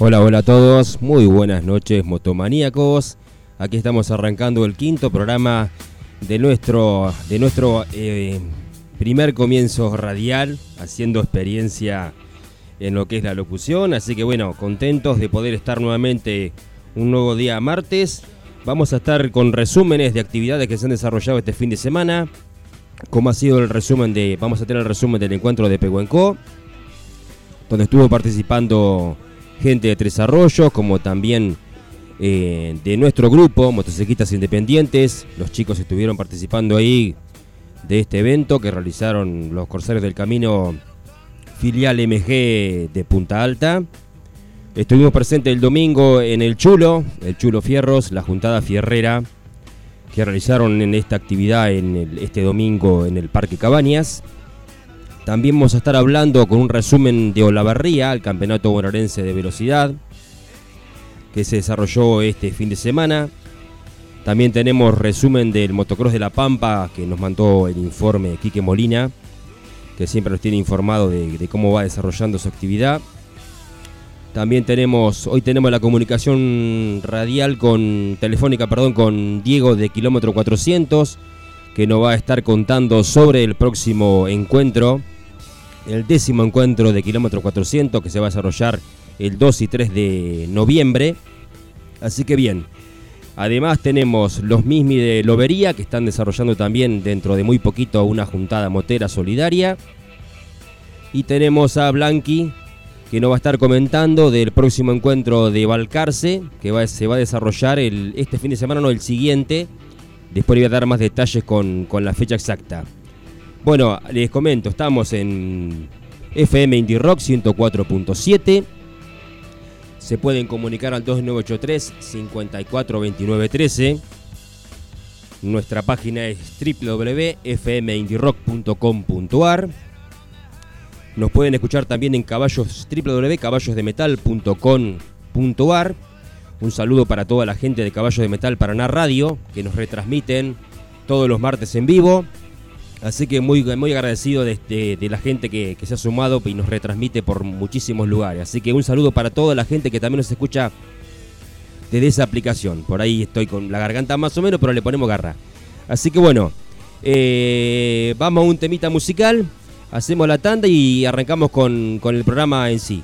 Hola, hola a todos, muy buenas noches motomaníacos. Aquí estamos arrancando el quinto programa de nuestro, de nuestro eh, primer comienzo radial, haciendo experiencia en lo que es la locución. Así que bueno, contentos de poder estar nuevamente un nuevo día martes. Vamos a estar con resúmenes de actividades que se han desarrollado este fin de semana. Como ha sido el resumen de. Vamos a tener el resumen del encuentro de Pehuenco, donde estuvo participando gente de Tres Arroyos, como también eh, de nuestro grupo, Motociclistas Independientes. Los chicos estuvieron participando ahí de este evento que realizaron los Corsarios del Camino filial MG de Punta Alta. Estuvimos presentes el domingo en el Chulo, el Chulo Fierros, la juntada fierrera que realizaron en esta actividad en este domingo en el Parque Cabañas. También vamos a estar hablando con un resumen de Olavarría, el campeonato bonaerense de velocidad, que se desarrolló este fin de semana. También tenemos resumen del motocross de La Pampa, que nos mandó el informe Quique Molina, que siempre nos tiene informado de, cómo va desarrollando su actividad. También tenemos, hoy tenemos la comunicación radial con, telefónica, perdón, con Diego de Kilómetro 400, que nos va a estar contando sobre el próximo encuentro el décimo encuentro de Kilómetro 400 que se va a desarrollar el 2 y 3 de noviembre. Así que bien, además tenemos los Mismi de Lobería que están desarrollando también dentro de muy poquito una juntada motera solidaria. Y tenemos a Blanqui que nos va a estar comentando del próximo encuentro de Balcarce que se va a desarrollar este fin de semana, no el siguiente. Después le voy a dar más detalles con la fecha exacta. Bueno, les comento, estamos en FM Indie Rock 104.7. Se pueden comunicar al 2983 542913. Nuestra página es www.fmindierock.com.ar. Nos pueden escuchar también en caballos www.caballosdemetal.com.ar. Un saludo para toda la gente de Caballos de Metal Paraná Radio, que nos retransmiten todos los martes en vivo. Así que muy, muy agradecido de, la gente que, se ha sumado y nos retransmite por muchísimos lugares. Así que un saludo para toda la gente que también nos escucha desde esa aplicación. Por ahí estoy con la garganta más o menos, pero le ponemos garra. Así que bueno, eh, vamos a un temita musical, hacemos la tanda y arrancamos con el programa en sí.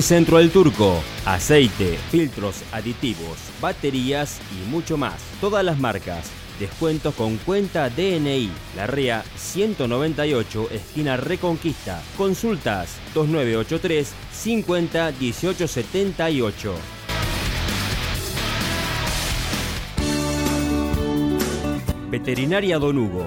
Lubricentro del Turco, aceite, filtros aditivos, baterías y mucho más. Todas las marcas. Descuentos con cuenta DNI. La REA 198, esquina Reconquista. Consultas 2983 50 1878. Veterinaria Don Hugo.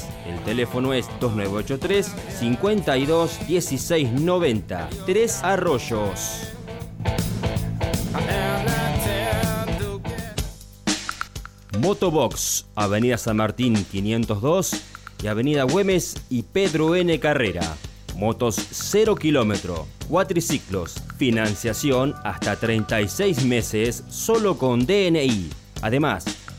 El teléfono es 2983 52 16 90. Tres Arroyos. Motobox, Avenida San Martín 502 y Avenida Güemes y Pedro N. Carrera. Motos 0 kilómetro, cuatriciclos, financiación hasta 36 meses solo con DNI. Además,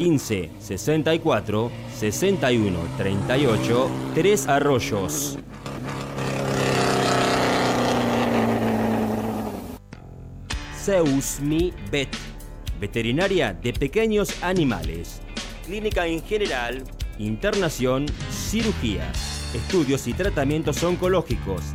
15 64 61 38 3 Arroyos. Zeus Mi Vet. Veterinaria de pequeños animales. Clínica en general. Internación. Cirugías. Estudios y tratamientos oncológicos.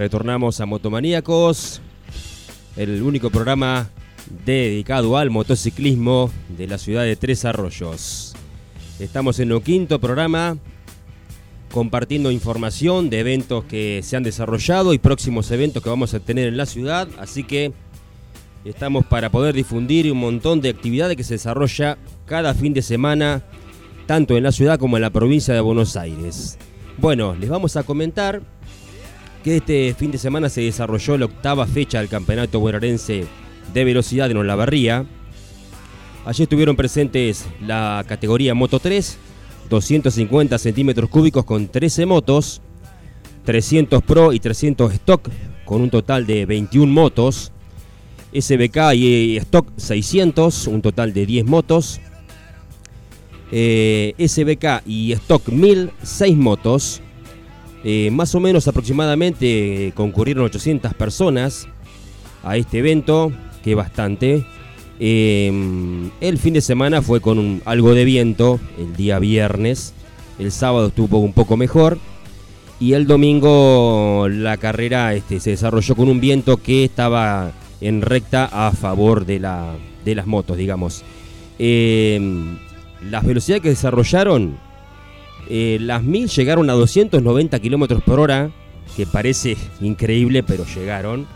Retornamos a Motomaníacos, el único programa dedicado al motociclismo de la ciudad de Tres Arroyos. Estamos en el quinto programa compartiendo información de eventos que se han desarrollado y próximos eventos que vamos a tener en la ciudad, así que estamos para poder difundir un montón de actividades que se desarrolla cada fin de semana, tanto en la ciudad como en la provincia de Buenos Aires. Bueno, les vamos a comentar que este fin de semana se desarrolló la octava fecha del Campeonato Bonaerense de Velocidad en Olavarría. Allí estuvieron presentes la categoría Moto 3, 250 centímetros cúbicos con 13 motos, 300 Pro y 300 Stock con un total de 21 motos, SBK y Stock 600, un total de 10 motos, eh, SBK y Stock 1000, 6 motos, eh, más o menos aproximadamente eh, concurrieron 800 personas a este evento, que bastante. Em, el fin de semana fue con algo de viento, el día viernes. El sábado estuvo un poco mejor. Y el domingo la carrera este, se desarrolló con un viento que estaba en recta a favor de, la, de las motos, digamos. Em, las velocidades que desarrollaron eh, las 1000 llegaron a 290 kilómetros por hora, que parece increíble, pero llegaron.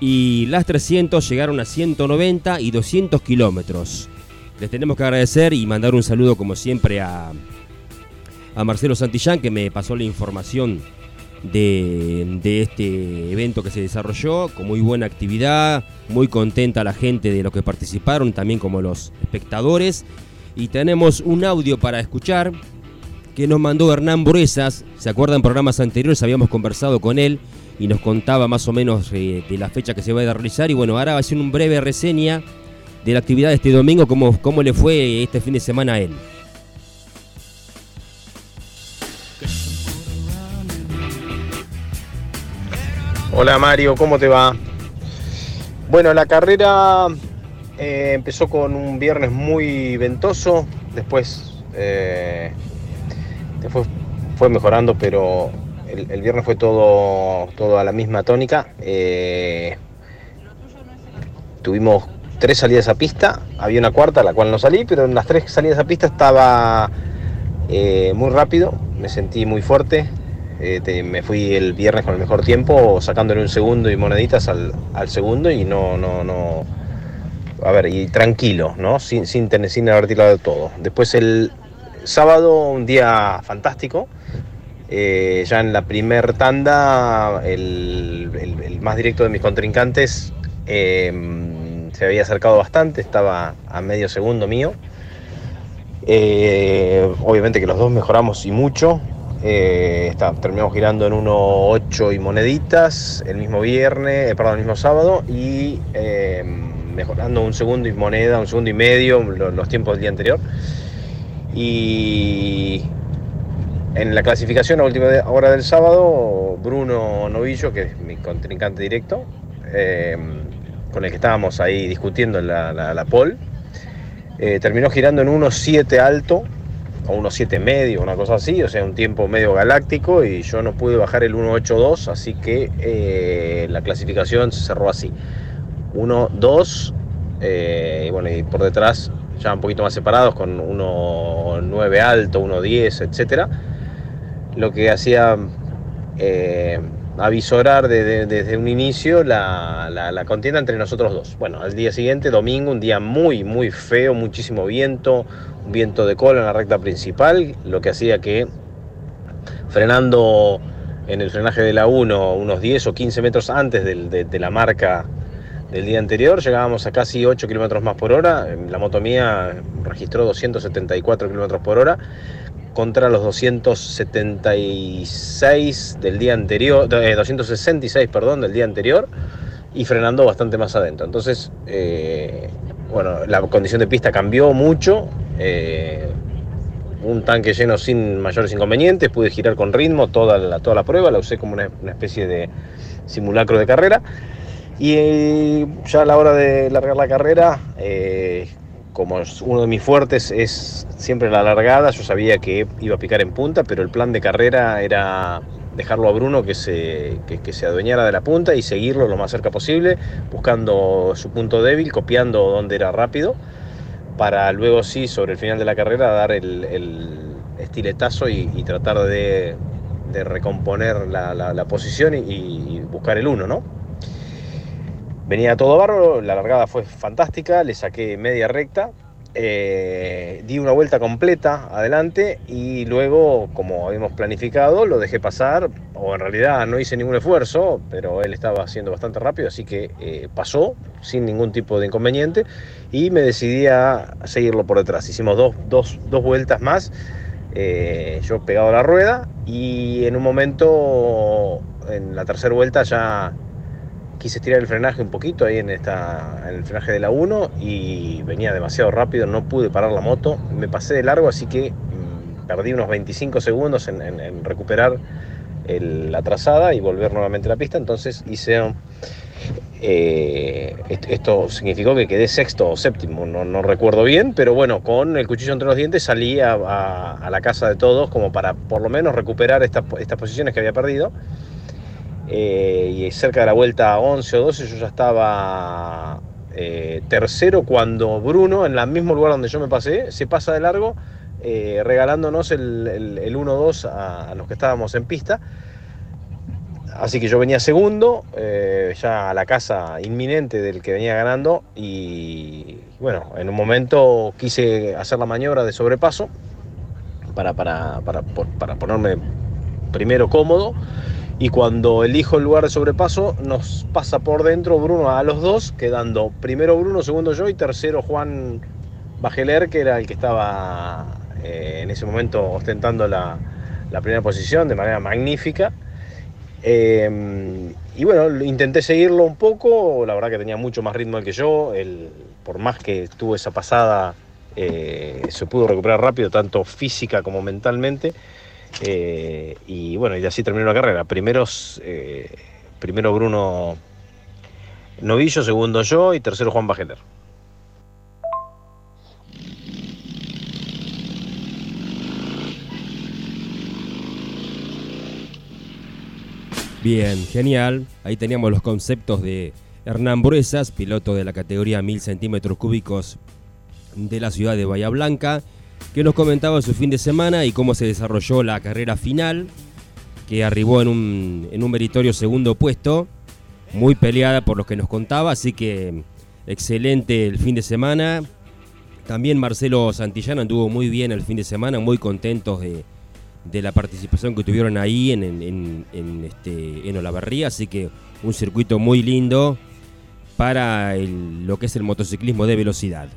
Y las 300 llegaron a 190 y 200 kilómetros. Les tenemos que agradecer y mandar un saludo, como siempre, a, a Marcelo Santillán, que me pasó la información de, de, este evento que se desarrolló, con muy buena actividad, muy contenta la gente de los que participaron, también como los espectadores. Y tenemos un audio para escuchar que nos mandó Hernán Bruesas. ¿Se acuerdan? Programas anteriores habíamos conversado con él y nos contaba más o menos eh, de la fecha que se va a realizar. Y bueno, ahora va a hacer una breve reseña de la actividad de este domingo, cómo, cómo le fue este fin de semana a él. Hola Mario, ¿cómo te va? Bueno, la carrera eh, empezó con un viernes muy ventoso, después, eh, después fue mejorando, pero el, viernes fue todo, todo a la misma tónica. Eh, tuvimos tres salidas a pista, había una cuarta, la cual no salí, pero en las tres salidas a pista estaba muy rápido, me sentí muy fuerte. me fui el viernes con el mejor tiempo, sacándole un segundo y moneditas al, al segundo y no, no, no, a ver, y tranquilo, ¿no? Sin, sin, tener, sin haber tirado todo. Después el sábado, un día fantástico. Eh, ya en la primer tanda, el, más directo de mis contrincantes em, se había acercado bastante, estaba a medio segundo mío. Eh, obviamente que los dos mejoramos y mucho. Eh, terminamos girando en 1.8 y moneditas el mismo viernes, perdón, el mismo sábado. Y em, mejorando un segundo y moneda, un segundo y medio, los, tiempos del día anterior. Y en la clasificación a última hora del sábado, Bruno Novillo, que es mi contrincante directo, eh, con el que estábamos ahí discutiendo la, la, pole, eh, terminó girando en 1.7 alto, o 1.7 medio, una cosa así, o sea, un tiempo medio galáctico, y yo no pude bajar el 1.82, así que eh, la clasificación se cerró así. 1, 2, eh, y bueno, y por detrás ya un poquito más separados con 1.9 alto, 1.10, etcétera. Lo que hacía eh, avisorar desde un inicio la, la, contienda entre nosotros dos. Bueno, al día siguiente, domingo, un día muy, muy feo, muchísimo viento, un viento de cola en la recta principal, lo que hacía que frenando en el frenaje de la 1 unos 10 o 15 metros antes de la marca del día anterior, llegábamos a casi 8 kilómetros más por hora, la moto mía registró 274 kilómetros por hora contra los 276 del día anterior, 266, eh, perdón, del día anterior y frenando bastante más adentro. Entonces, eh, bueno, la condición de pista cambió mucho. Eh, un tanque lleno sin mayores inconvenientes, pude girar con ritmo toda la, toda la prueba, la usé como una especie de simulacro de carrera. Y eh, ya a la hora de largar la carrera, eh, como uno de mis fuertes es siempre la largada, yo sabía que iba a picar en punta, pero el plan de carrera era dejarlo a Bruno que se, que, se adueñara de la punta y seguirlo lo más cerca posible, buscando su punto débil, copiando donde era rápido, para luego sí, sobre el final de la carrera, dar el, estiletazo y, tratar de, recomponer la, posición y, y buscar el uno, ¿no? Venía todo bárbaro, la largada fue fantástica, le saqué media recta, eh, di una vuelta completa adelante y luego, como habíamos planificado, lo dejé pasar, o en realidad no hice ningún esfuerzo, pero él estaba haciendo bastante rápido, así que eh, pasó sin ningún tipo de inconveniente y me decidí a seguirlo por detrás. Hicimos dos, dos, dos vueltas más, eh, yo pegado a la rueda y en un momento, en la tercera vuelta ya quise estirar el frenaje un poquito ahí en, esta, en el frenaje de la 1 y venía demasiado rápido, no pude parar la moto, me pasé de largo, así que mm, perdí unos 25 segundos en, recuperar la trazada y volver nuevamente a la pista, entonces hice... Eh, esto, significó que quedé sexto o séptimo, no, recuerdo bien, pero bueno, con el cuchillo entre los dientes salí a, la casa de todos como para por lo menos recuperar estas posiciones que había perdido eh, y cerca de la vuelta 11 o 12 yo ya estaba eh, tercero cuando Bruno, en el mismo lugar donde yo me pasé, se pasa de largo eh, regalándonos el, el, 1-2 a, los que estábamos en pista. Así que yo venía segundo, ya a la casa inminente del que venía ganando y bueno, en un momento quise hacer la maniobra de sobrepaso para, para, para, para ponerme primero cómodo y cuando elijo el lugar de sobrepaso nos pasa por dentro Bruno a los dos, quedando primero Bruno, segundo yo y tercero Juan Bajeler, que era el que estaba eh, en ese momento ostentando la, primera posición de manera magnífica. Eh, y bueno, intenté seguirlo un poco, la verdad que tenía mucho más ritmo que yo, por más que tuvo esa pasada, se pudo recuperar rápido, tanto física como mentalmente. Y bueno, y así terminó la carrera. Primeros, primero Bruno Novillo, segundo yo y tercero Juan Bajeter. Bien, genial. Ahí teníamos los conceptos de Hernán Bruesas, piloto de la categoría 1000 centímetros cúbicos de la ciudad de Bahía Blanca, que nos comentaba su fin de semana y cómo se desarrolló la carrera final, que arribó en un, en un meritorio segundo puesto, muy peleada por lo que nos contaba, así que excelente el fin de semana. También Marcelo Santillana anduvo muy bien el fin de semana, muy contentos de, de la participación que tuvieron ahí en, en, en, este, en Olavarría, así que un circuito muy lindo para lo que es el motociclismo de velocidad.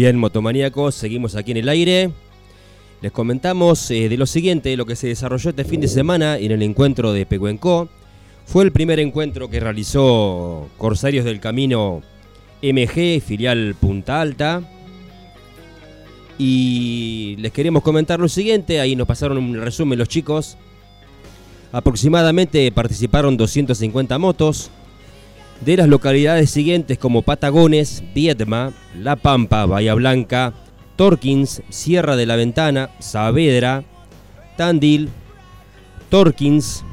Bien, motomaníacos, seguimos aquí en el aire. Les comentamos eh, de lo siguiente, lo que se desarrolló este fin de semana en el encuentro de Pecuenco. Fue el primer encuentro que realizó Corsarios del Camino MG, filial Punta Alta. Y les queremos comentar lo siguiente, ahí nos pasaron un resumen los chicos. Aproximadamente participaron 250 motos, de las localidades siguientes como Patagones, Viedma, La Pampa, Bahía Blanca, Torkins, Sierra de la Ventana, Saavedra, Tandil, Torkins,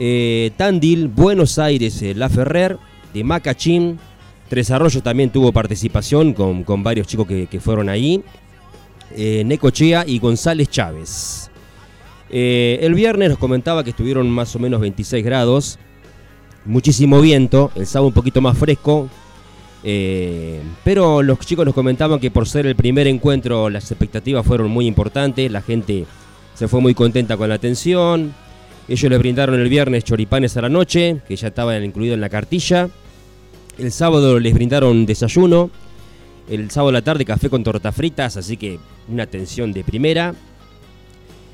Eh, Tandil, Buenos Aires, eh, La Ferrer, de Macachín. Tres Arroyos también tuvo participación con, varios chicos que, fueron ahí. Eh, Necochea y González Chávez. el viernes nos comentaba que estuvieron más o menos 26 grados. Muchísimo viento. El sábado un poquito más fresco. pero los chicos nos comentaban que por ser el primer encuentro las expectativas fueron muy importantes. La gente se fue muy contenta con la atención. Ellos les brindaron el viernes choripanes a la noche, que ya estaba incluido en la cartilla. El sábado les brindaron desayuno. El sábado a la tarde café con tortas fritas, así que una atención de primera.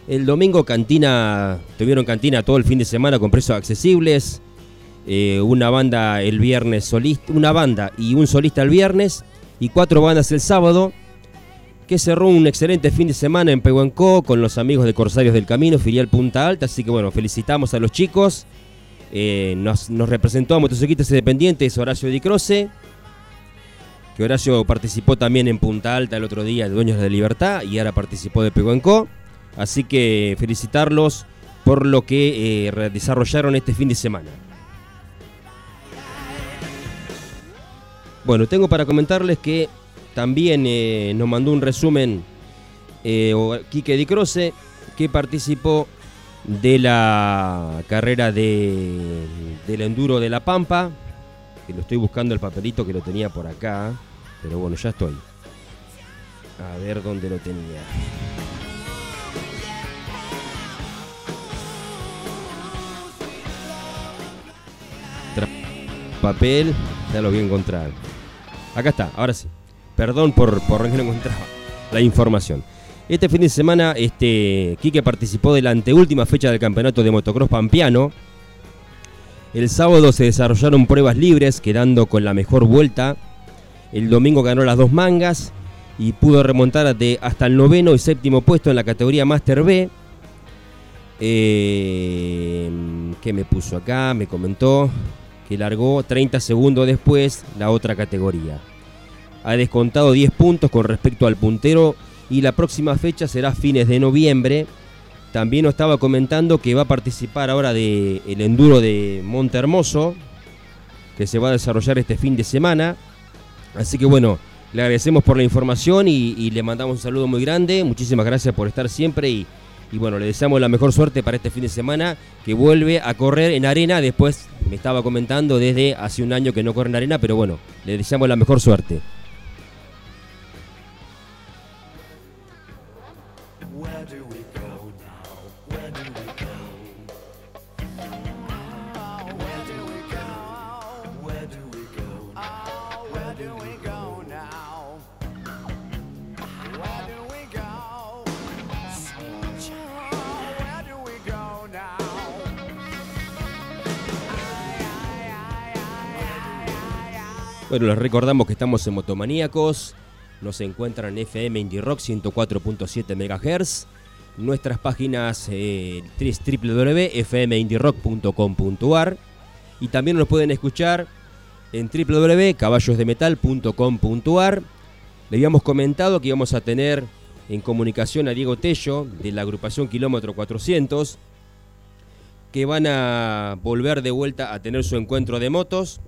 El domingo cantina, tuvieron cantina todo el fin de semana con precios accesibles. Eh, una banda el viernes solista, una banda y un solista el viernes y cuatro bandas el sábado que cerró un excelente fin de semana en Pehuenco con los amigos de Corsarios del Camino, filial Punta Alta. Así que bueno, felicitamos a los chicos. Eh, nos, representó a Motociclistas Independientes Horacio Di Croce, que Horacio participó también en Punta Alta el otro día, de Dueños de Libertad, y ahora participó de Pehuenco. Así que felicitarlos por lo que eh, desarrollaron este fin de semana. Bueno, tengo para comentarles que también eh, nos mandó un resumen eh, Quique Di Croce, que participó de la carrera de, del enduro de La Pampa. Que lo estoy buscando el papelito que lo tenía por acá. Pero bueno, ya estoy. A ver dónde lo tenía. papel, ya lo voy a encontrar. Acá está, ahora sí. Perdón por, por no encontraba la información. Este fin de semana, este, Quique participó de la anteúltima fecha del campeonato de motocross pampeano. El sábado se desarrollaron pruebas libres, quedando con la mejor vuelta. El domingo ganó las dos mangas y pudo remontar de hasta el noveno y séptimo puesto en la categoría Master B. Eh, ¿Qué me puso acá? Me comentó que largó 30 segundos después la otra categoría ha descontado 10 puntos con respecto al puntero y la próxima fecha será fines de noviembre. También nos estaba comentando que va a participar ahora del el enduro de Monte Hermoso, que se va a desarrollar este fin de semana. Así que bueno, le agradecemos por la información y, le mandamos un saludo muy grande. Muchísimas gracias por estar siempre y, y, bueno, le deseamos la mejor suerte para este fin de semana, que vuelve a correr en arena. Después me estaba comentando desde hace un año que no corre en arena, pero bueno, le deseamos la mejor suerte. Bueno, les recordamos que estamos en Motomaníacos. Nos encuentran en FM Indie Rock 104.7 MHz. Nuestras páginas eh, www.fmindierock.com.ar y también nos pueden escuchar en www.caballosdemetal.com.ar. Le habíamos comentado que íbamos a tener en comunicación a Diego Tello de la agrupación Kilómetro 400 que van a volver de vuelta a tener su encuentro de motos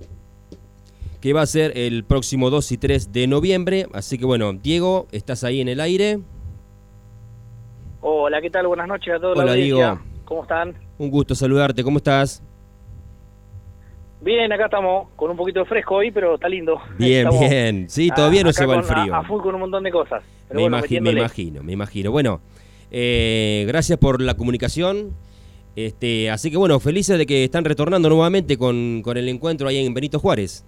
que va a ser el próximo 2 y 3 de noviembre. Así que bueno, Diego, ¿estás ahí en el aire? Hola, ¿qué tal? Buenas noches a todos. Hola, Diego. ¿Cómo están? Un gusto saludarte, ¿cómo estás? Bien, acá estamos con un poquito de fresco hoy, pero está lindo. Bien, bien. Sí, todavía no se va el frío. A, full con un montón de cosas. me, imagino, me imagino, me imagino. Bueno, eh, gracias por la comunicación. Este, así que bueno, felices de que están retornando nuevamente con, con el encuentro ahí en Benito Juárez.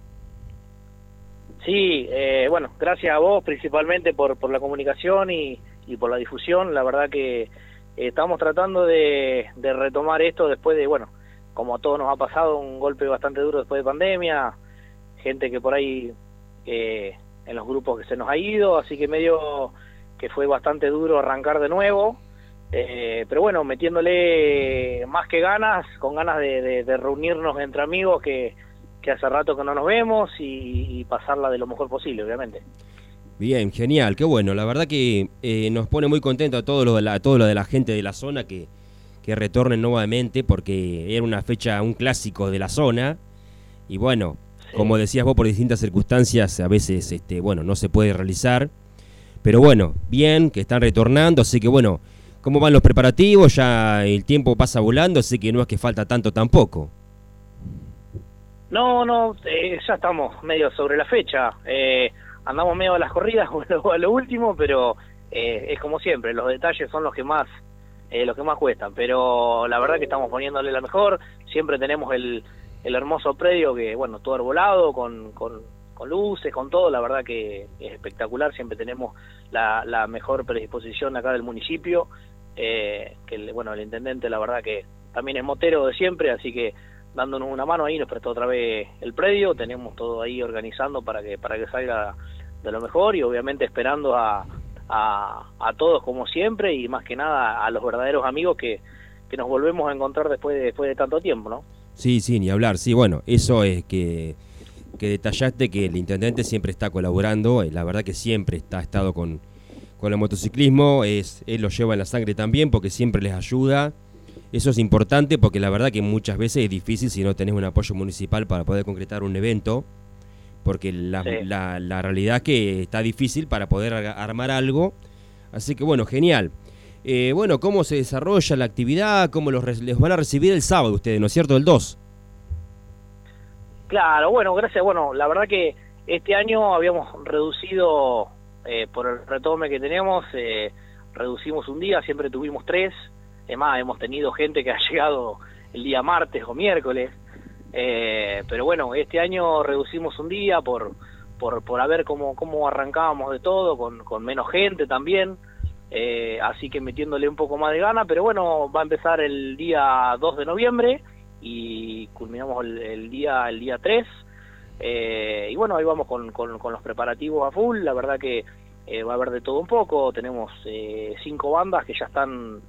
Sí, eh, bueno, gracias a vos principalmente por, por la comunicación y, y por la difusión. La verdad que eh, estamos tratando de, retomar esto después de, bueno, como a todos nos ha pasado, un golpe bastante duro después de pandemia, gente que por ahí eh, en los grupos que se nos ha ido, así que medio que fue bastante duro arrancar de nuevo. Eh, pero bueno, metiéndole más que ganas, con ganas de, de reunirnos entre amigos que que hace rato que no nos vemos y, pasarla de lo mejor posible, obviamente. Bien, genial, qué bueno. La verdad que eh, nos pone muy contento a todo lo de la, todo lo de la gente de la zona que, que retornen nuevamente porque era una fecha, un clásico de la zona. Y bueno, como decías vos, por distintas circunstancias a veces, este, bueno, no se puede realizar. Pero bueno, bien, que están retornando, así que bueno, ¿cómo van los preparativos? Ya el tiempo pasa volando, así que no es que falta tanto tampoco. No, no, eh, ya estamos medio sobre la fecha. Eh, andamos medio a las corridas o a lo último, pero eh, es como siempre, los detalles son los que más los que más cuestan. Pero la verdad que estamos poniéndole la mejor. Siempre tenemos el, el hermoso predio que, bueno, todo arbolado, con, con, con luces, con todo. La verdad que es espectacular. Siempre tenemos la, la mejor predisposición acá del municipio. que, bueno, el intendente, la verdad que también es motero de siempre, así que dándonos una mano ahí, nos prestó otra vez el predio, tenemos todo ahí organizando para que, para que salga de lo mejor y obviamente esperando a, a, todos como siempre y más que nada a los verdaderos amigos que, que nos volvemos a encontrar después de, después de tanto tiempo, ¿no? Sí, sí, ni hablar, sí, bueno, eso es que, que detallaste que el intendente siempre está colaborando, la verdad que siempre está, ha estado con, con el motociclismo, es, él lo lleva en la sangre también porque siempre les ayuda eso es importante porque la verdad que muchas veces es difícil si no tenés un apoyo municipal para poder concretar un evento, porque la, la, realidad es que está difícil para poder armar algo. Así que bueno, genial. Eh, bueno, ¿cómo se desarrolla la actividad? ¿Cómo los les van a recibir el sábado ustedes, no es cierto? El 2. Claro, bueno, gracias. Bueno, la verdad que este año habíamos reducido, eh, por el retome que tenemos, eh, reducimos un día, siempre tuvimos tres. Además, hemos tenido gente que ha llegado el día martes o miércoles. Eh, pero bueno, este año reducimos un día por, por, por a ver cómo, arrancábamos de todo, con, con menos gente también. Eh, así que metiéndole un poco más de gana, pero bueno, va a empezar el día 2 de noviembre y culminamos el, día el día 3. Eh, y bueno, ahí vamos con, con, los preparativos a full. La verdad que va a haber de todo un poco. Tenemos cinco bandas que ya están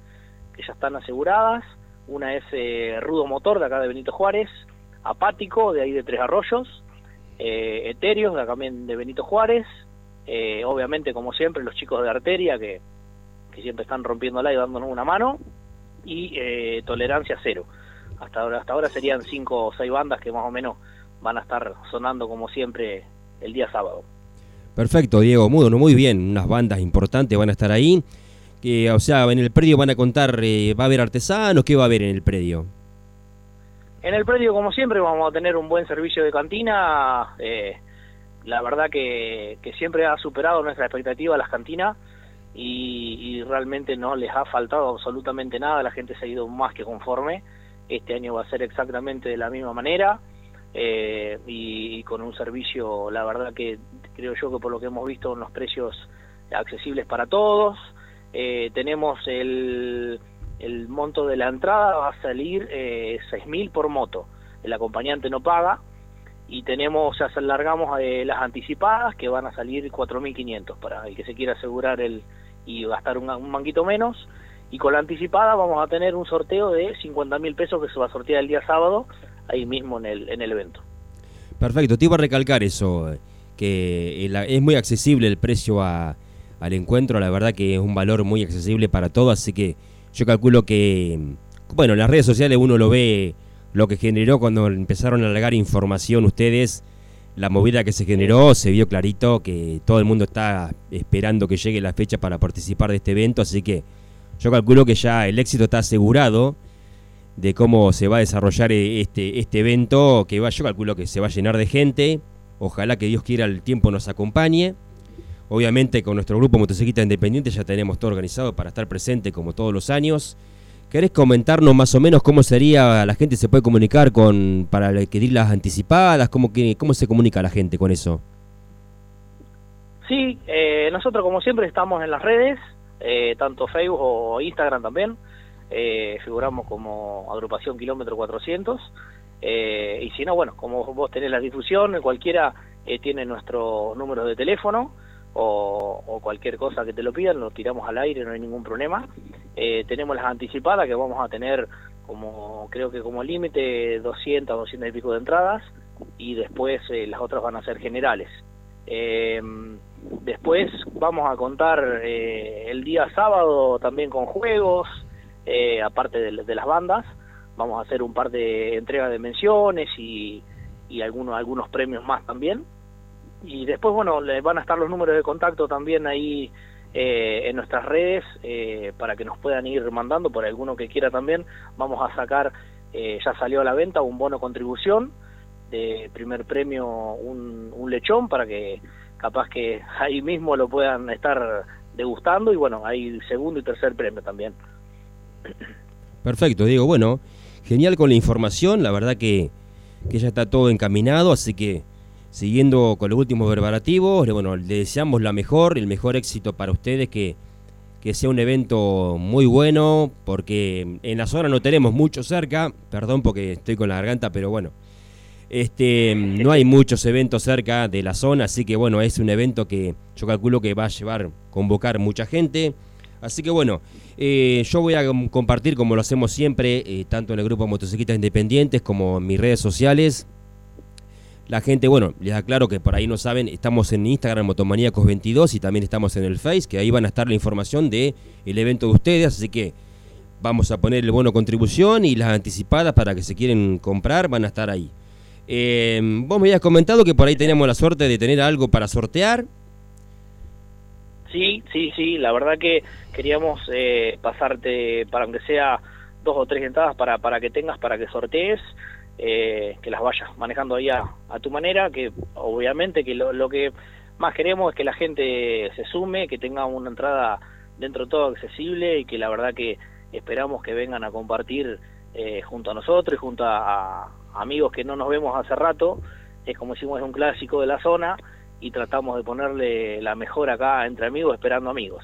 que ya están aseguradas. Una es eh, Rudo Motor, de acá de Benito Juárez, Apático, de ahí de Tres Arroyos, eh, Eterios, de acá también de Benito Juárez, eh, obviamente, como siempre, los chicos de Arteria, que, que siempre están rompiéndola y dándonos una mano, y eh, Tolerancia Cero. Hasta ahora, hasta ahora serían cinco o seis bandas que más o menos van a estar sonando como siempre el día sábado. Perfecto, Diego, Mudo, muy bien, unas bandas importantes van a estar ahí que, o sea, en el predio van a contar, eh, ¿va a haber artesanos? ¿Qué va a haber en el predio? En el predio, como siempre, vamos a tener un buen servicio de cantina. Eh, la verdad que, que, siempre ha superado nuestra expectativa las cantinas y, realmente no les ha faltado absolutamente nada. La gente se ha ido más que conforme. Este año va a ser exactamente de la misma manera. Eh, y, y, con un servicio, la verdad que creo yo que por lo que hemos visto, unos precios accesibles para todos. Eh, tenemos el, el monto de la entrada, va a salir eh, 6.000 por moto, el acompañante no paga, y tenemos, ya alargamos eh, las anticipadas que van a salir 4.500 para el que se quiera asegurar el y gastar un, un manguito menos, y con la anticipada vamos a tener un sorteo de 50.000 pesos que se va a sortear el día sábado, ahí mismo en el, en el evento. Perfecto, te iba a recalcar eso, que es muy accesible el precio a al encuentro. La verdad que es un valor muy accesible para todos, así que yo calculo que, bueno, en las redes sociales uno lo ve lo que generó cuando empezaron a alargar información ustedes, la movida que se generó, se vio clarito que todo el mundo está esperando que llegue la fecha para participar de este evento, así que yo calculo que ya el éxito está asegurado de cómo se va a desarrollar este, este evento, que va, yo calculo que se va a llenar de gente, ojalá que Dios quiera el tiempo nos acompañe. Obviamente con nuestro grupo Motociclista Independiente ya tenemos todo organizado para estar presente como todos los años. ¿Querés comentarnos más o menos cómo sería, la gente se puede comunicar con para adquirir las anticipadas? ¿Cómo, cómo se comunica la gente con eso? Sí, eh, nosotros como siempre estamos en las redes, eh, tanto Facebook o Instagram también. Eh, figuramos como agrupación kilómetro 400. y si no, bueno, como vos tenés la difusión, cualquiera tiene nuestro número de teléfono o, cualquier cosa que te lo pidan, lo tiramos al aire, no hay ningún problema. Eh, tenemos las anticipadas que vamos a tener como creo que como límite 200, 200 y pico de entradas y después eh, las otras van a ser generales. Eh, después vamos a contar el día sábado también con juegos, eh, aparte de, las bandas. Vamos a hacer un par de entregas de menciones y, y algunos, algunos premios más también. Y después, bueno, van a estar los números de contacto también ahí eh, en nuestras redes eh, para que nos puedan ir mandando por alguno que quiera también. Vamos a sacar, eh, ya salió a la venta un bono contribución de primer premio un, un, lechón para que capaz que ahí mismo lo puedan estar degustando y bueno, hay segundo y tercer premio también. Perfecto, Diego. Bueno, genial con la información, la verdad que, que ya está todo encaminado, así que siguiendo con los últimos verbarativos, bueno, le deseamos la mejor, el mejor éxito para ustedes, que, que sea un evento muy bueno, porque en la zona no tenemos mucho cerca, perdón porque estoy con la garganta, pero bueno, este, no hay muchos eventos cerca de la zona, así que bueno, es un evento que yo calculo que va a llevar, convocar mucha gente. Así que bueno, eh, yo voy a compartir como lo hacemos siempre, eh, tanto en el grupo Motociclistas Independientes como en mis redes sociales, la gente, bueno, les aclaro que por ahí no saben, estamos en Instagram Motomaníacos22 y también estamos en el Face, que ahí van a estar la información del el evento de ustedes, así que vamos a poner el bono contribución y las anticipadas para que se quieren comprar van a estar ahí. Eh, vos me habías comentado que por ahí teníamos la suerte de tener algo para sortear. Sí, sí, sí, la verdad que queríamos eh, pasarte, para aunque sea dos o tres entradas para, para que tengas, para que sortees. Eh, que las vayas manejando ahí a, tu manera, que obviamente que lo, que más queremos es que la gente se sume, que tenga una entrada dentro de todo accesible y que la verdad que esperamos que vengan a compartir eh, junto a nosotros y junto a, amigos que no nos vemos hace rato, es como decimos es un clásico de la zona y tratamos de ponerle la mejor acá entre amigos esperando amigos.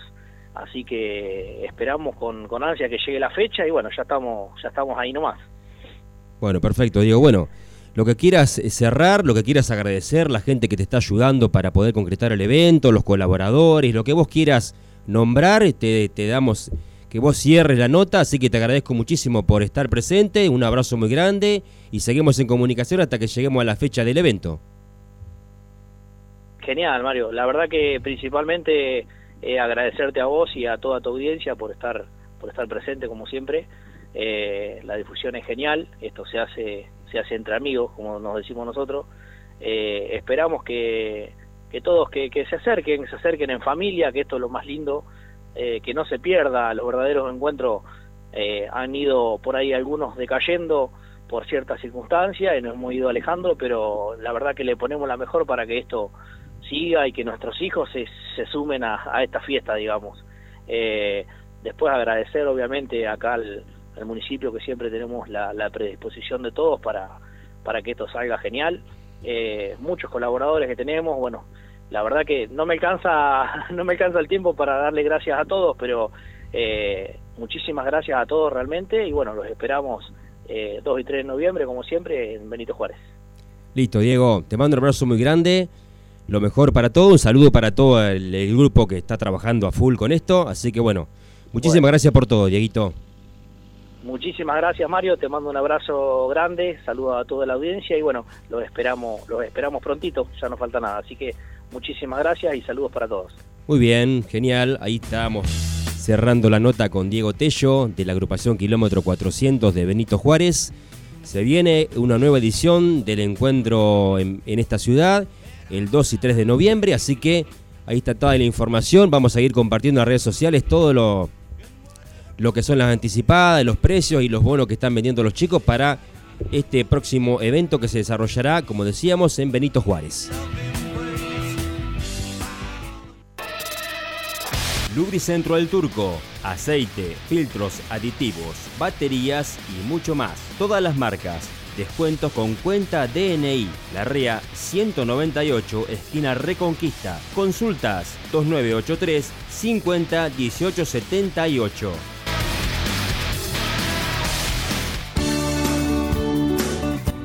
Así que esperamos con, con ansia que llegue la fecha y bueno, ya estamos, ya estamos ahí nomás. Bueno, perfecto, Diego. Bueno, lo que quieras cerrar, lo que quieras agradecer, la gente que te está ayudando para poder concretar el evento, los colaboradores, lo que vos quieras nombrar, te, te damos que vos cierres la nota, así que te agradezco muchísimo por estar presente, un abrazo muy grande y seguimos en comunicación hasta que lleguemos a la fecha del evento. Genial, Mario. La verdad que principalmente eh, agradecerte a vos y a toda tu audiencia por estar por estar presente como siempre eh, la difusión es genial, esto se hace, se hace entre amigos, como nos decimos nosotros, eh, esperamos que, que todos que, se acerquen, se acerquen en familia, que esto es lo más lindo, eh, que no se pierda, los verdaderos encuentros han ido por ahí algunos decayendo por ciertas circunstancias y nos hemos ido alejando, pero la verdad que le ponemos la mejor para que esto siga y que nuestros hijos se, se sumen a, a esta fiesta, digamos. después agradecer obviamente acá al, al municipio que siempre tenemos la, predisposición de todos para, para que esto salga genial. Eh, muchos colaboradores que tenemos, bueno, la verdad que no me alcanza, no me alcanza el tiempo para darle gracias a todos, pero eh, muchísimas gracias a todos realmente y bueno, los esperamos eh, 2 y 3 de noviembre, como siempre, en Benito Juárez. Listo, Diego, te mando un abrazo muy grande, lo mejor para todos, un saludo para todo el, grupo que está trabajando a full con esto, así que bueno, muchísimas gracias por todo, Dieguito. Muchísimas gracias Mario, te mando un abrazo grande, saludo a toda la audiencia y bueno, los esperamos, los esperamos prontito, ya no falta nada, así que muchísimas gracias y saludos para todos. Muy bien, genial, ahí estamos cerrando la nota con Diego Tello de la agrupación Kilómetro 400 de Benito Juárez. Se viene una nueva edición del encuentro en, en esta ciudad el 2 y 3 de noviembre, así que ahí está toda la información, vamos a ir compartiendo en las redes sociales todo lo lo que son las anticipadas, los precios y los bonos que están vendiendo los chicos para este próximo evento que se desarrollará, como decíamos, en Benito Juárez. Lubricentro del Turco, aceite, filtros, aditivos, baterías y mucho más. Todas las marcas. Descuentos con cuenta DNI. La REA 198, esquina Reconquista. Consultas 2983 50 1878.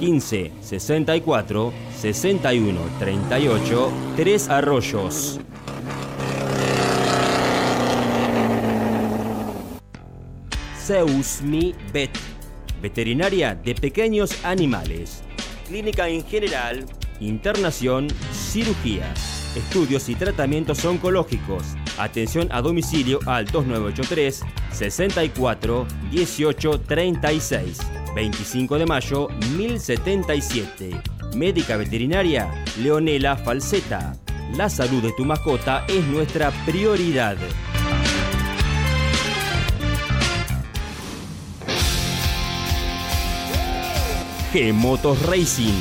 15 64 61 38 3 Arroyos. Zeus Mi Vet. Veterinaria de pequeños animales. Clínica en general. Internación. Cirugías. Estudios y tratamientos oncológicos. Atención a domicilio al 2983 64 18 36. 25 de mayo 1077. Médica veterinaria Leonela Falseta. La salud de tu mascota es nuestra prioridad. G-Motos Racing.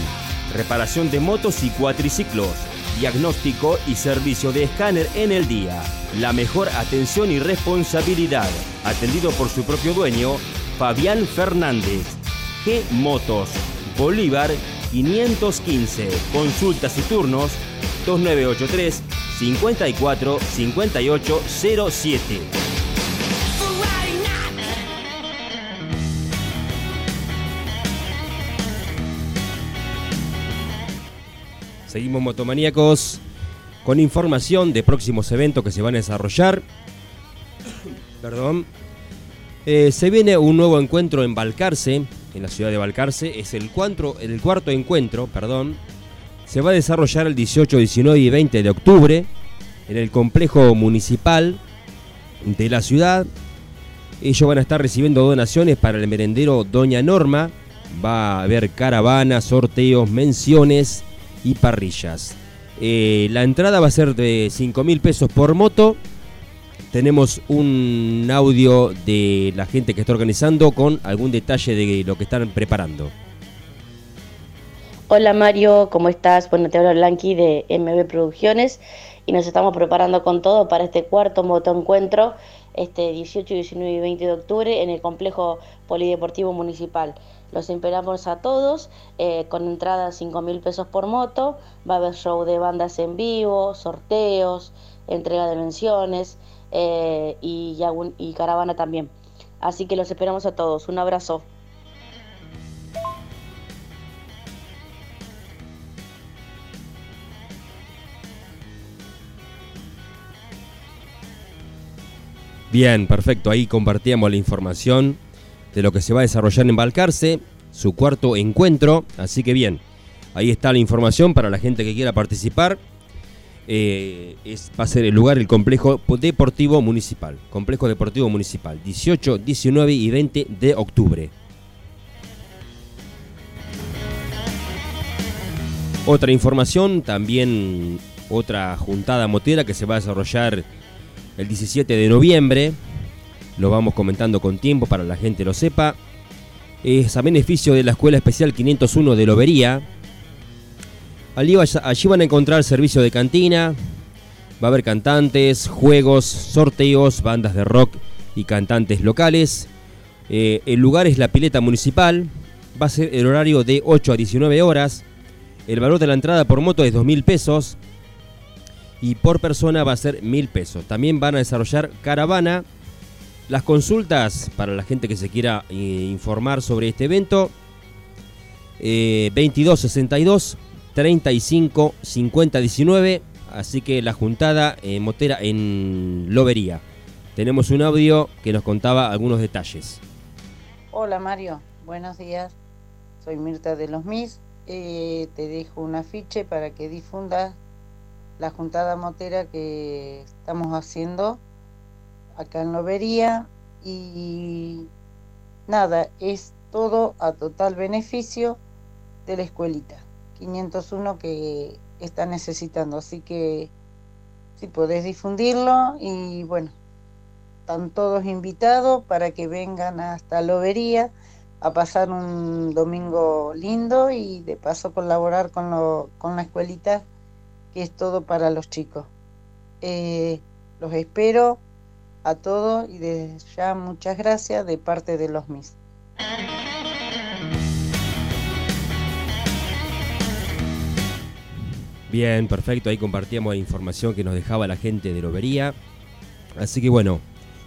Reparación de motos y cuatriciclos. Diagnóstico y servicio de escáner en el día. La mejor atención y responsabilidad. Atendido por su propio dueño, Fabián Fernández. G Motos. Bolívar 515. Consultas y turnos 2983 54 58 07. Seguimos motomaníacos con información de próximos eventos que se van a desarrollar. Perdón. Eh, se viene un nuevo encuentro en Balcarce, en la ciudad de Balcarce. Es el, el cuarto encuentro, perdón. Se va a desarrollar el 18, 19 y 20 de octubre en el complejo municipal de la ciudad. Ellos van a estar recibiendo donaciones para el merendero Doña Norma. Va a haber caravanas, sorteos, menciones y parrillas. Eh, la entrada va a ser de 5 mil pesos por moto. Tenemos un audio de la gente que está organizando con algún detalle de lo que están preparando. Hola Mario, ¿cómo estás? Bueno, te hablo Blanqui de MB Producciones y nos estamos preparando con todo para este cuarto motoencuentro este 18, 19 y 20 de octubre en el complejo polideportivo municipal. Los esperamos a todos eh, con entrada 5 mil pesos por moto. Va a haber show de bandas en vivo, sorteos, entrega de menciones eh, y, y caravana también. Así que los esperamos a todos. Un abrazo. Bien, perfecto. Ahí compartíamos la información de lo que se va a desarrollar en Balcarce, su cuarto encuentro. Así que bien, ahí está la información para la gente que quiera participar. Eh, es, va a ser el lugar el complejo deportivo municipal. Complejo deportivo municipal, 18, 19 y 20 de octubre. Otra información, también otra juntada motera que se va a desarrollar el 17 de noviembre lo vamos comentando con tiempo para la gente lo sepa. Es a beneficio de la Escuela Especial 501 de Lobería. Allí, allí van a encontrar servicio de cantina, va a haber cantantes, juegos, sorteos, bandas de rock y cantantes locales. Eh, el lugar es la pileta municipal, va a ser el horario de 8 a 19 horas. El valor de la entrada por moto es 2 mil pesos y por persona va a ser mil pesos. También van a desarrollar caravana las consultas para la gente que se quiera eh, informar sobre este evento, eh, 2262 35 50 19. Así que la juntada eh, motera en Lobería. Tenemos un audio que nos contaba algunos detalles. Hola Mario, buenos días. Soy Mirta de los Mis. eh, te dejo un afiche para que difundas la juntada motera que estamos haciendo acá en Lobería y nada, es todo a total beneficio de la escuelita 501 que está necesitando, así que si podés difundirlo y bueno, están todos invitados para que vengan hasta Lobería a pasar un domingo lindo y de paso colaborar con, lo, con la escuelita que es todo para los chicos. Eh, los espero a todos y desde ya muchas gracias de parte de los mis. Bien, perfecto. Ahí compartíamos la información que nos dejaba la gente de Lobería. Así que bueno,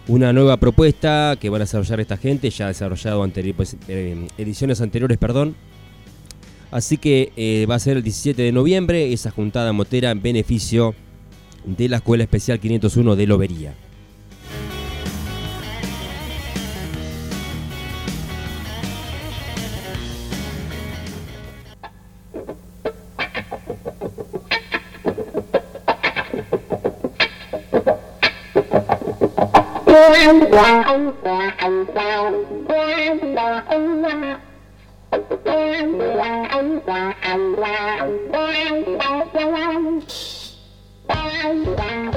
una nueva propuesta que van a desarrollar esta gente, ya desarrollado pues, eh, ediciones anteriores, perdón. Así que eh, va a ser el 17 de noviembre esa juntada motera en beneficio de la Escuela Especial 501 de Lobería. anh sao quên là anh là quên là anh là anh là quên là quên à? quên là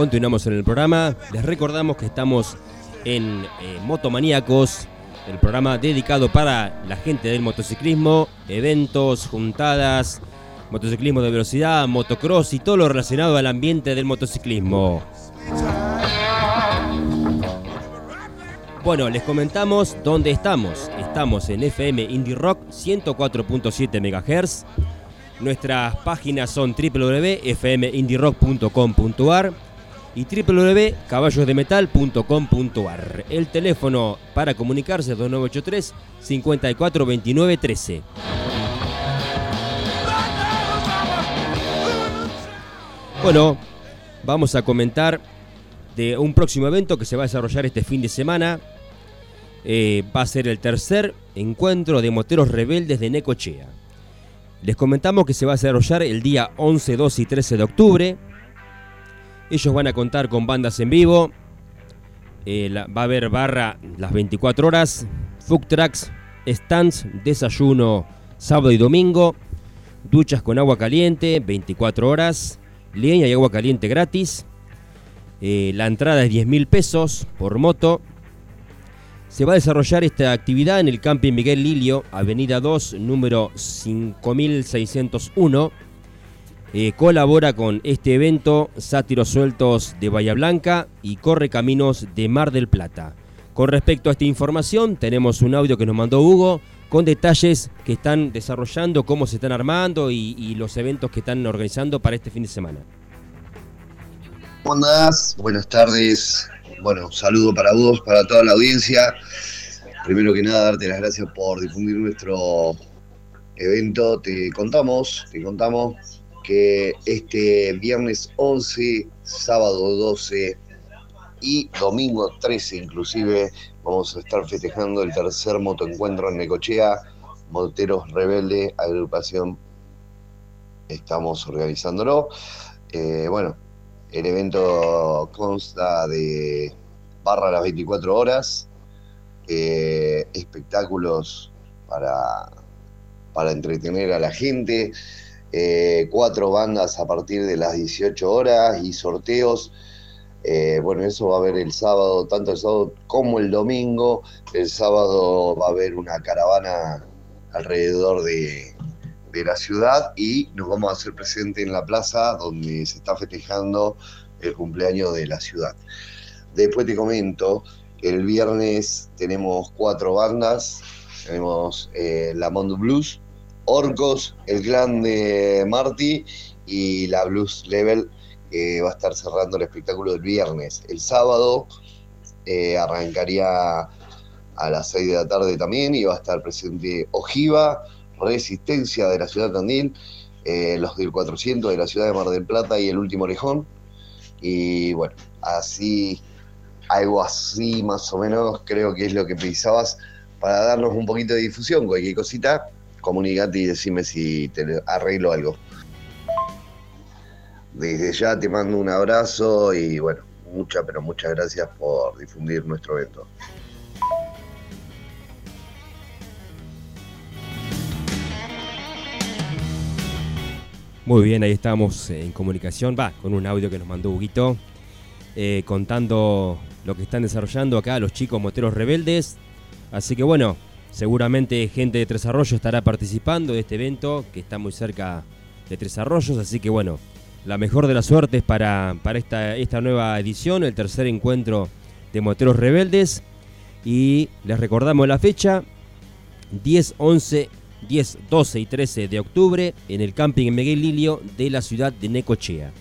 continuamos en el programa. Les recordamos que estamos en eh, Motomaníacos, el programa dedicado para la gente del motociclismo, eventos, juntadas, motociclismo de velocidad, motocross y todo lo relacionado al ambiente del motociclismo. Bueno, les comentamos dónde estamos. Estamos en FM Indie Rock 104.7 MHz. Nuestras páginas son www.fmindierock.com.ar y www.caballosdemetal.com.ar. El teléfono para comunicarse es 2983 5429 13. Bueno, vamos a comentar de un próximo evento que se va a desarrollar este fin de semana. Eh, va a ser el tercer encuentro de moteros rebeldes de Necochea. Les comentamos que se va a desarrollar el día 11, 12 y 13 de octubre. Ellos van a contar con bandas en vivo. Eh, va a haber barra las 24 horas, food tracks, stands, desayuno sábado y domingo, duchas con agua caliente, 24 horas, leña y agua caliente gratis. Eh, la entrada es 10 mil pesos por moto. Se va a desarrollar esta actividad en el Camping Miguel Lilio, Avenida 2, número 5601. Eh, colabora con este evento Sátiros Sueltos de Bahía Blanca y Corre Caminos de Mar del Plata. Con respecto a esta información, tenemos un audio que nos mandó Hugo con detalles que están desarrollando, cómo se están armando y, los eventos que están organizando para este fin de semana. ¿Cómo andás? Buenas tardes. Bueno, saludo para vos, para toda la audiencia. Primero que nada, darte las gracias por difundir nuestro evento. Te contamos, te contamos que este viernes 11, sábado 12 y domingo 13 inclusive vamos a estar festejando el tercer motoencuentro en Necochea, Moteros Rebelde, agrupación, estamos organizándolo. Eh, bueno, el evento consta de barra las 24 horas, eh, espectáculos para, para entretener a la gente, eh, cuatro bandas a partir de las 18 horas y sorteos eh, bueno, eso va a haber el sábado, tanto el sábado como el domingo. El sábado va a haber una caravana alrededor de, la ciudad y nos vamos a hacer presente en la plaza donde se está festejando el cumpleaños de la ciudad. Después te comento, el viernes tenemos cuatro bandas, tenemos eh, la Mondo Blues, Orcos, el Clan de Marty y la Blues Level que va a estar cerrando el espectáculo del viernes. El sábado eh, arrancaría a las 6 de la tarde también y va a estar presente Ojiva, Resistencia de la ciudad de Tandil, eh, los del 400 de la ciudad de Mar del Plata y el último orejón. Y bueno, así, algo así más o menos creo que es lo que pensabas para darnos un poquito de difusión. Cualquier cosita, comunicate y decime si te arreglo algo. Desde ya te mando un abrazo y bueno, muchas, pero muchas gracias por difundir nuestro evento. Muy bien, ahí estamos en comunicación, va, con un audio que nos mandó Huguito, eh, contando lo que están desarrollando acá los chicos moteros rebeldes. Así que bueno, seguramente gente de Tres Arroyos estará participando de este evento que está muy cerca de Tres Arroyos, así que bueno, la mejor de las suertes para, para esta, esta nueva edición, el tercer encuentro de Moteros Rebeldes. Y les recordamos la fecha, 10, 11, 10, 12 y 13 de octubre en el camping Miguel Lilio de la ciudad de Necochea.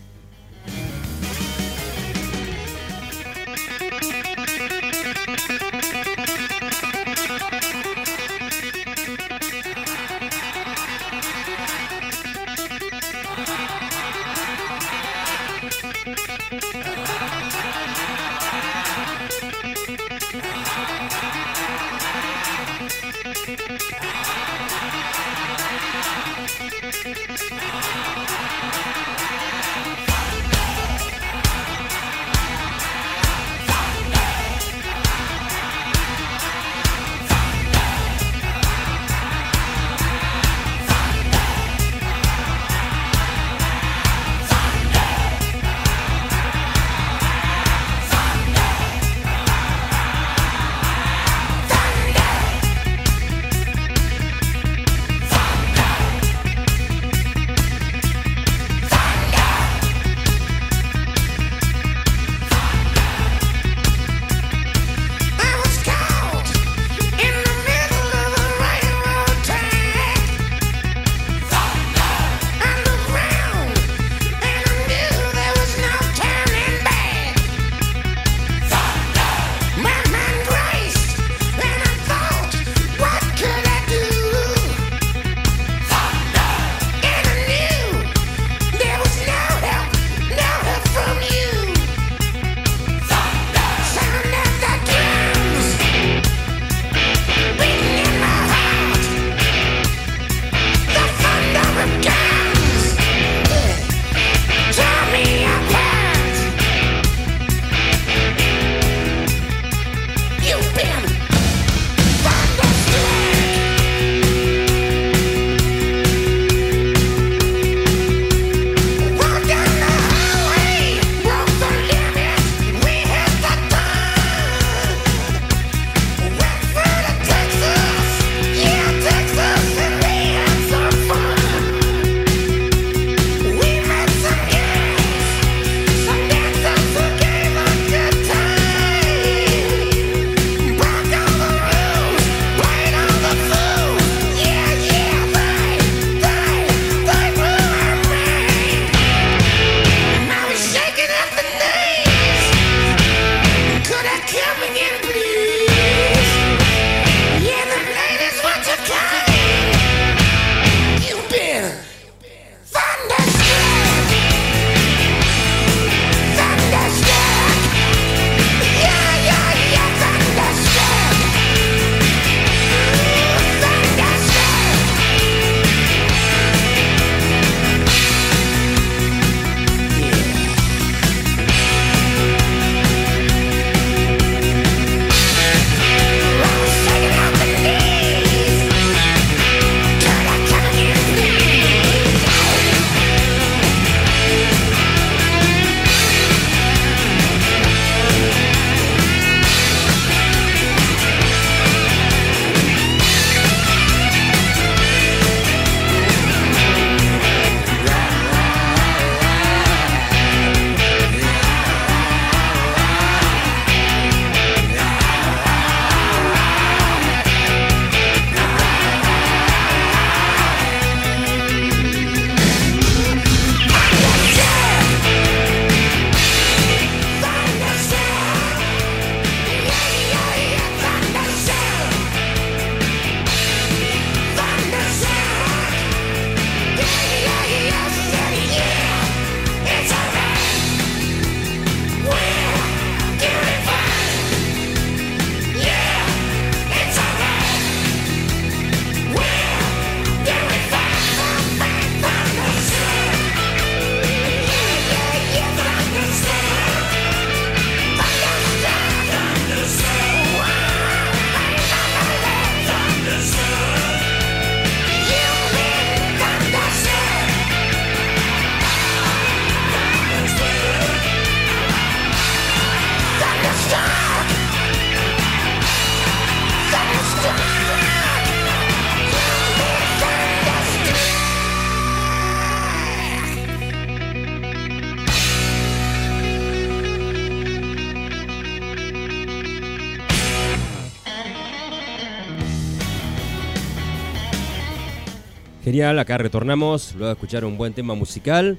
Acá retornamos luego de escuchar un buen tema musical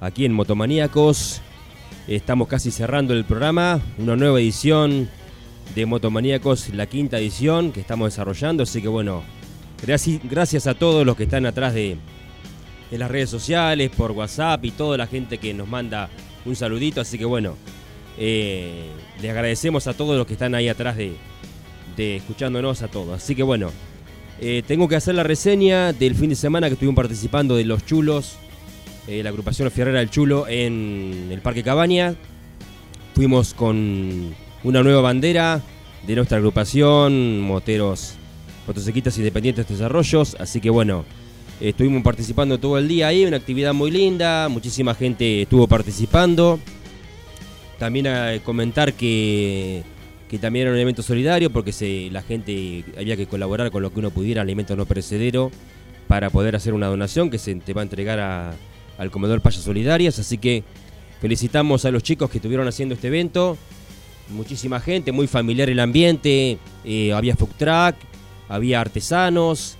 aquí en Motomaníacos. Estamos casi cerrando el programa, una nueva edición de Motomaníacos, la quinta edición que estamos desarrollando, así que bueno, gracias, a todos los que están atrás de, las redes sociales, por WhatsApp y toda la gente que nos manda un saludito, así que bueno, eh, les agradecemos a todos los que están ahí atrás de, de escuchándonos a todos, así que bueno, eh, tengo que hacer la reseña del fin de semana que estuvimos participando de Los Chulos, eh, la agrupación Fierrera del Chulo en el Parque Cabaña. Fuimos con una nueva bandera de nuestra agrupación, moteros, motociclistas independientes de desarrollos. Así que bueno, estuvimos participando todo el día ahí, una actividad muy linda, muchísima gente estuvo participando. También a comentar que que también era un evento solidario porque se, la gente había que colaborar con lo que uno pudiera, alimento no perecedero, para poder hacer una donación que se te va a entregar al comedor Payas Solidarias. Así que felicitamos a los chicos que estuvieron haciendo este evento. Muchísima gente, muy familiar el ambiente. Eh, había food truck, había artesanos,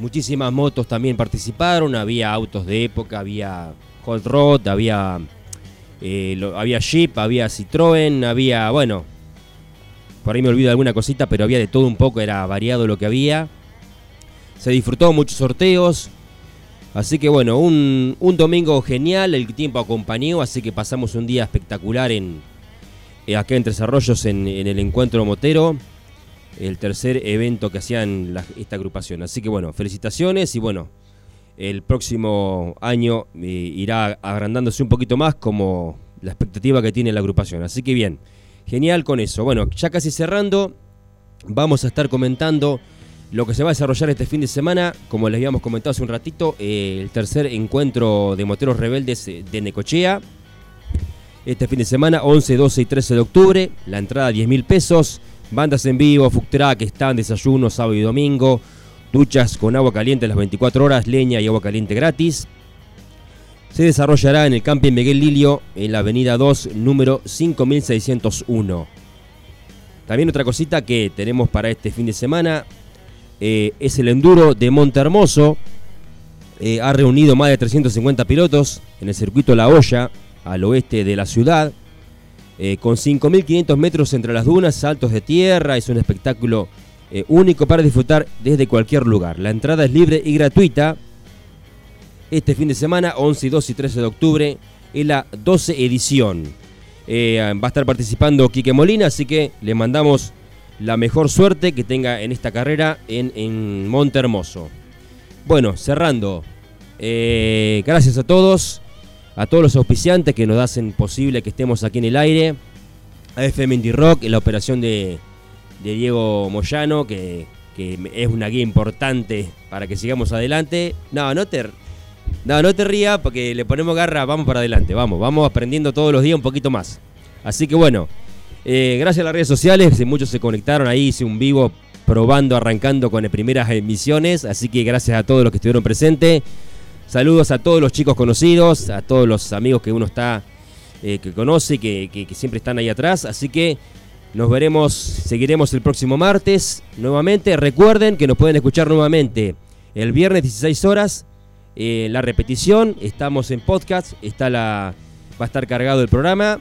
muchísimas motos también participaron. Había autos de época, había hot rod, había, eh, había Jeep, había Citroën, había, bueno, por ahí me olvido de alguna cosita, pero había de todo un poco, era variado lo que había. Se disfrutó muchos sorteos. Así que bueno, un, domingo genial, el tiempo acompañó, así que pasamos un día espectacular en eh, acá en Tres Arroyos en, el encuentro motero, el tercer evento que hacían esta agrupación. Así que bueno, felicitaciones y bueno, el próximo año eh, irá agrandándose un poquito más como la expectativa que tiene la agrupación. Así que bien. Genial con eso. Bueno, ya casi cerrando, vamos a estar comentando lo que se va a desarrollar este fin de semana. Como les habíamos comentado hace un ratito, eh, el tercer encuentro de moteros rebeldes eh, de Necochea. Este fin de semana, 11, 12 y 13 de octubre. La entrada 10 mil pesos. Bandas en vivo, food track, stand, desayuno, sábado y domingo. Duchas con agua caliente las 24 horas, leña y agua caliente gratis se desarrollará en el Camping Miguel Lilio, en la avenida 2, número 5601. También otra cosita que tenemos para este fin de semana eh, es el enduro de Monte Hermoso. Eh, ha reunido más de 350 pilotos en el circuito La Hoya, al oeste de la ciudad. eh, con 5.500 metros entre las dunas, saltos de tierra, es un espectáculo único para disfrutar desde cualquier lugar. La entrada es libre y gratuita. Este fin de semana, 11, 12 y 13 de octubre, es la 12 edición. Eh, va a estar participando Quique Molina, así que le mandamos la mejor suerte que tenga en esta carrera en, en Monte Hermoso. Bueno, cerrando. gracias a todos a todos los auspiciantes que nos hacen posible que estemos aquí en el aire, a FM Indie Rock, en la operación de, Diego Moyano, que, es una guía importante para que sigamos adelante. No, no te, no, no te rías porque le ponemos garra, vamos para adelante, vamos, vamos aprendiendo todos los días un poquito más. Así que bueno, eh, gracias a las redes sociales, muchos se conectaron ahí, hice un vivo probando, arrancando con las primeras emisiones, así que gracias a todos los que estuvieron presentes. Saludos a todos los chicos conocidos, a todos los amigos que uno está, eh, que conoce, que, que, siempre están ahí atrás. Así que nos veremos, seguiremos el próximo martes nuevamente. Recuerden que nos pueden escuchar nuevamente el viernes 16 horas. Eh, la repetición, estamos en podcast, está la, va a estar cargado el programa.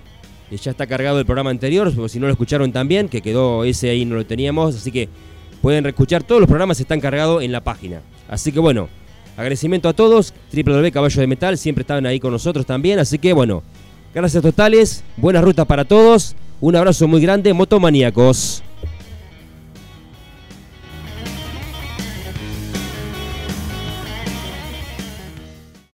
Eh, ya está cargado el programa anterior, si no lo escucharon también, que quedó ese ahí, no lo teníamos. Así que pueden escuchar, todos los programas están cargados en la página. Así que bueno, Agradecimiento a todos. W Caballo de Metal siempre estaban ahí con nosotros también. Así que bueno, gracias totales. Buenas rutas para todos. Un abrazo muy grande, motomaníacos.